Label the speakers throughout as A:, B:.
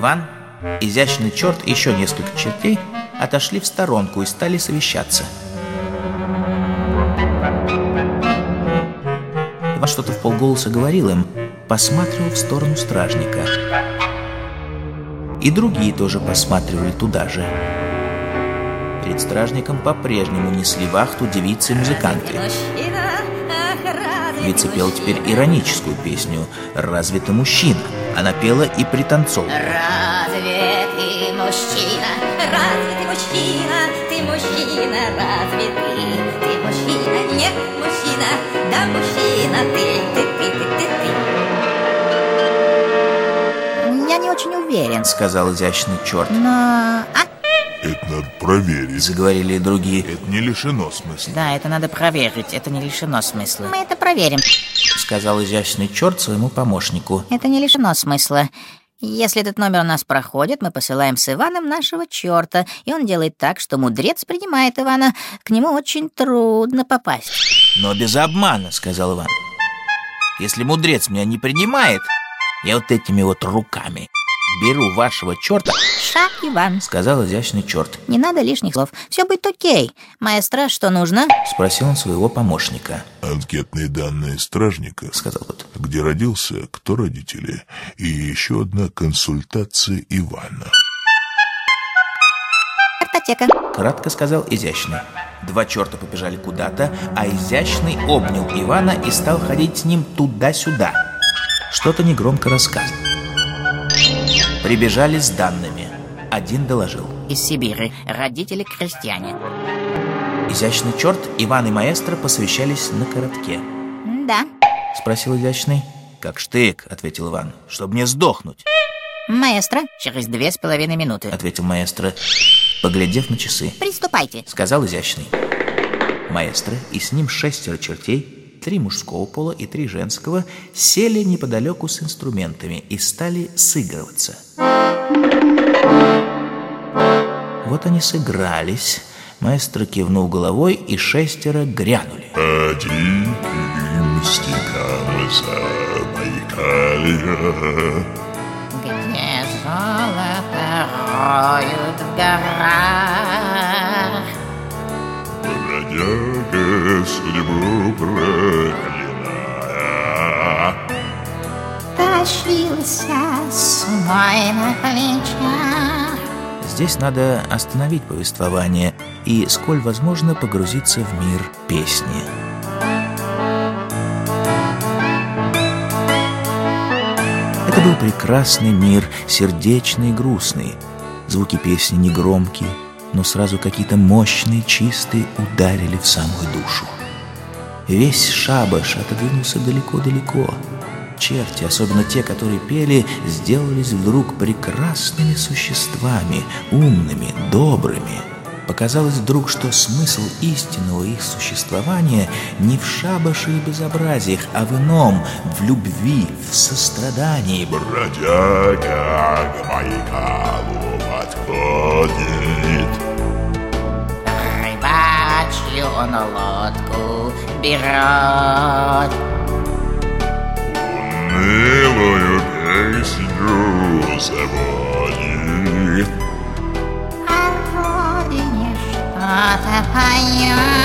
A: Иван, изящный черт и еще несколько чертей отошли в сторонку и стали совещаться. Иван что-то в полголоса говорил им, посматривал в сторону стражника. И другие тоже посматривали туда же. Перед стражником по-прежнему несли вахту девицы и музыканты. Девица пела теперь ироническую песню «Разве ты мужчина?». Она пела и пританцовывала.
B: Разве ты мужчина? Разве ты мужчина? Ты мужчина, разве ты? Ты мужчина, нет мужчина, да мужчина, ты, ты, ты, ты, ты, ты.
C: Я не очень уверен,
A: Сказал изящный черт.
C: но... А,
D: Это надо проверить.
A: Заговорили и другие.
D: Это не лишено смысла.
E: Да, это надо проверить, это не лишено смысла.
C: мы это проверим.
A: Сказал изящный черт своему помощнику.
C: Это не лишено смысла. Если этот номер у нас проходит, мы посылаем с Иваном нашего черта, и он делает так, что мудрец принимает Ивана. К нему очень трудно попасть.
A: Но без обмана, сказал Иван. Если мудрец меня не принимает, я вот этими вот руками беру вашего черта,
C: Ша, Иван,
A: сказал изящный черт.
C: не надо лишних слов. Все будет окей. Маэстро, что нужно?
A: Спросил он своего помощника.
D: Анкетные данные стражника.
A: Сказал тот.
D: Где родился, кто родители. И еще одна консультация Ивана.
C: Картотека.
A: Кратко сказал изящный. Два черта побежали куда-то, а изящный обнял Ивана и стал ходить с ним туда-сюда. Что-то негромко рассказывал. Прибежали с данными. Один доложил.
E: Из Сибири, родители крестьяне.
A: Изящный черт, Иван и маэстро посовещались на коротке.
C: Да.
A: Спросил изящный. «Как штык», — ответил Иван, — «чтобы не сдохнуть»,
C: Маэстро,
E: Через две с половиной минуты.
A: — ответил маэстро, поглядев на часы.
C: приступайте.
A: Сказал изящный. Маэстро и с ним шестеро чертей, три мужского пола и три женского, сели неподалеку с инструментами и стали сыгрываться. Вот они сыгрались. Маэстро кивнул головой, и шестеро грянули.
D: Один стекал за Байкалья.
E: Где золото роют в горах.
D: Бродяга судьбу проклиная.
C: Тащился с умой на плечах.
A: Здесь надо остановить повествование и, сколь возможно, погрузиться в мир песни. Это был прекрасный мир, сердечный и грустный. Звуки песни негромкие, но сразу какие-то мощные, чистые ударили в самую душу. Весь шабаш отодвинулся далеко-далеко. Черти, особенно те, которые пели, сделались вдруг прекрасными существами, умными, добрыми. Показалось вдруг, что смысл истинного их существования не в шабаше и безобразиях, а в ином, в любви, в сострадании.
D: Бродяга к Байкалу подходит.
E: Рыбачью он лодку берет.
D: Унылую песню заводит.
C: О родине что-то поет.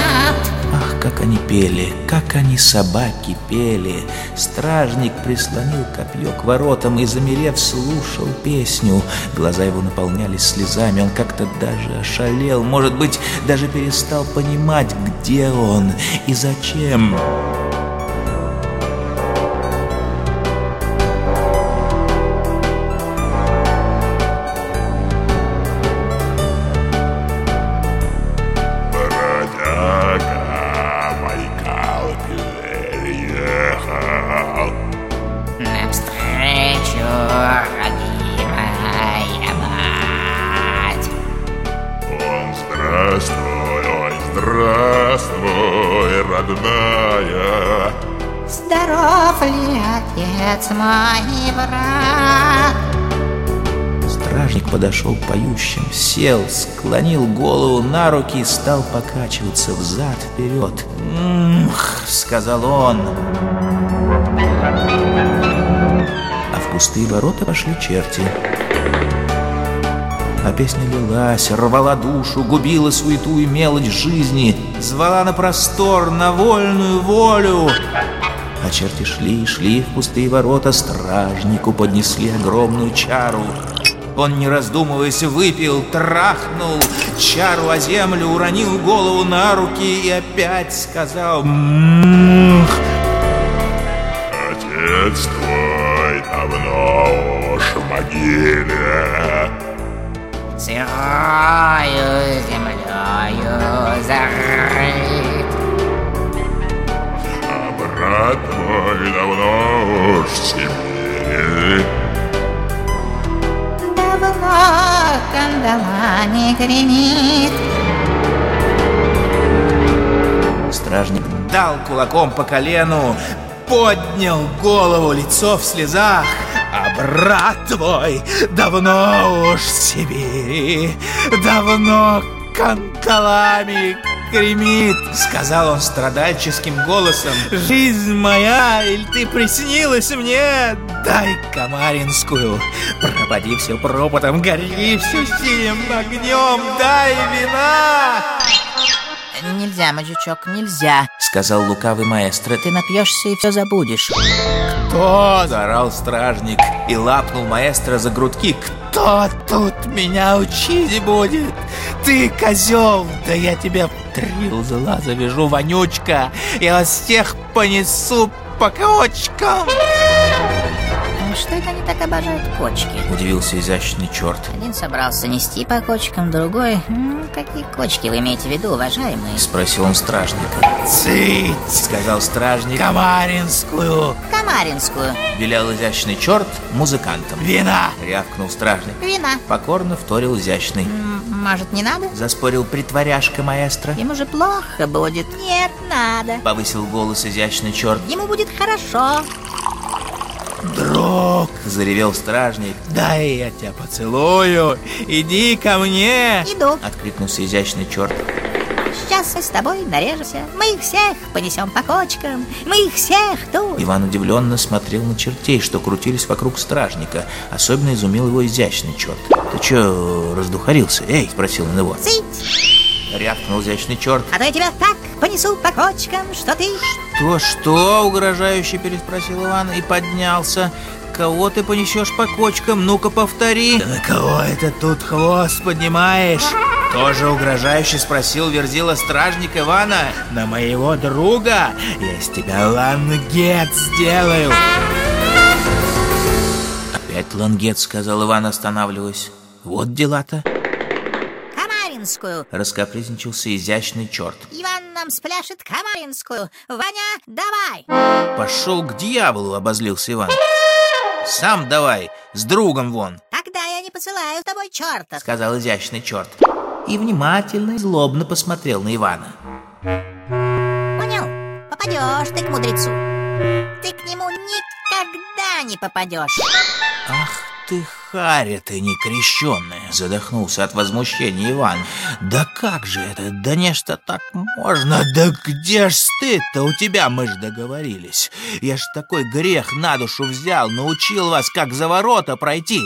A: Они пели, как они собаки пели. Стражник прислонил копье к воротам и, замерев, слушал песню. Глаза его наполнялись слезами, он как-то даже ошалел, может быть, даже перестал понимать, где он и зачем.
D: Бродяга
C: отец мой брат?
A: Стражник подошел к поющим, сел, склонил голову на руки и стал покачиваться взад-вперед. «Мх», — сказал он. А в пустые ворота пошли черти. А песня лилась, рвала душу, губила суету и мелочь жизни, звала на простор, на вольную волю. А черти шли и шли в пустые ворота, стражнику поднесли огромную чару. Он, не раздумываясь, выпил, трахнул чару о землю, уронил голову на руки и опять сказал «Мх».
D: Отец твой давно уж в могиле.
E: Сырою землею зарыт.
D: Брат твой давно уж в Сибири.
E: Давно кандалами гремит.
A: Стражник дал кулаком по колену, поднял голову, лицо в слезах. А брат твой давно уж в Сибири, давно канталами гремит, сказал он страдальческим голосом. Жизнь моя, или ты приснилась мне? Дай комаринскую, пропади все пропотом, гори все синим огнем, дай вина!
C: Нельзя, мальчичок, нельзя.
A: Сказал лукавый маэстро.
C: Ты напьешься и все забудешь.
A: «Кто?» – заорал стражник и лапнул маэстро за грудки. «Кто тут меня учить будет? Ты козел! Да я тебя в три узла завяжу, вонючка! Я вас всех понесу по кочкам!»
C: Что это они так обожают кочки?
A: Удивился изящный черт.
C: Один собрался нести по кочкам, другой... «М, какие кочки вы имеете в виду, уважаемые?
A: Спросил он стражника. «Цыть!» – сказал стражник. «Комаринскую!»
C: Камаринскую.
A: Велел изящный черт музыкантам. «Вина!» – рявкнул стражник.
C: Вина.
A: Покорно вторил изящный.
C: М, Может, не надо?
A: Заспорил притворяшка маэстро.
C: Ему же плохо будет. Нет, надо.
A: Повысил голос изящный черт.
C: Ему будет хорошо.
A: «Друг!» — заревел стражник. «Дай я тебя поцелую! Иди ко мне!»
C: Иду.
A: Откликнулся изящный черт.
C: Сейчас мы с тобой нарежемся. Мы их всех понесем по кочкам. Мы их всех тут.
A: Иван удивленно смотрел на чертей, что крутились вокруг стражника. Особенно изумил его изящный черт. «Ты чё, раздухарился? Эй!» — спросил он его.
C: Цыть.
A: Рявкнул изящный черт.
C: А то я тебя так понесу по кочкам, что ты...
A: «Что, что?» — угрожающе переспросил Иван и поднялся. «Кого ты понесешь по кочкам? Ну-ка повтори!» «Да на кого это тут хвост поднимаешь?» Тоже угрожающе спросил Верзила стражник Ивана. «На моего друга? Я из тебя лангет сделаю!» «Опять лангет», — сказал Иван, останавливаясь. «Вот дела-то!»
C: Камаринскую.
A: Раскапризничался изящный черт.
C: Иван нам спляшет Камаринскую. Ваня, давай.
A: «Пошел к дьяволу!» — обозлился Иван. «Сам давай, с другом вон!»
C: Тогда я не посылаю с тобой черта.
A: сказал изящный черт. И внимательно и злобно посмотрел на Ивана.
C: Понял? Попадешь ты к мудрецу. Ты к нему никогда не попадешь.
A: Ах ты, харя ты некрещенная! Задохнулся от возмущения Иван. Да как же это? Да нечто так можно! Да где ж стыд-то у тебя? Мы ж договорились. Я ж такой грех на душу взял, научил вас, как за ворота пройти.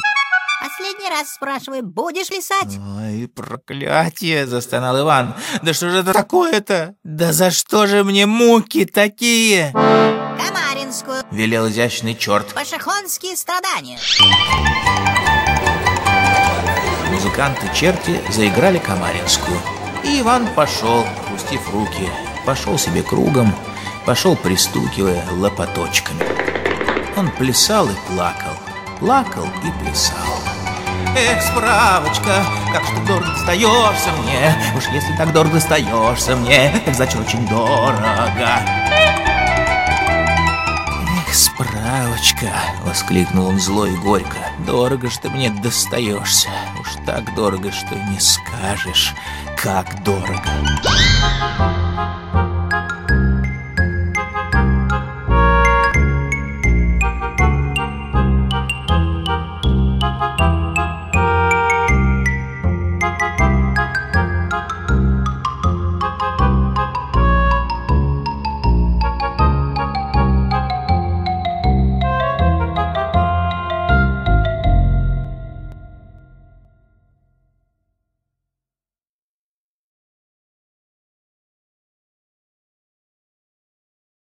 C: Последний раз спрашиваю, будешь лисать?
A: Ой, проклятие, застонал Иван. Да что же это такое-то? Да за что же мне муки такие?
C: Камаринскую.
A: Велел изящный черт.
C: Пашихонские страдания.
A: Музыканты-черти заиграли Камаринскую. И Иван пошел, опустив руки. Пошел себе кругом, пошел пристукивая лопаточками. Он плясал и плакал, плакал и плясал. Эх, справочка, как что дорого достаешься мне Уж если так дорого достаешься мне Так значит очень дорого справочка, воскликнул он зло и горько. Дорого ж ты мне достаешься. Уж так дорого, что не скажешь, как дорого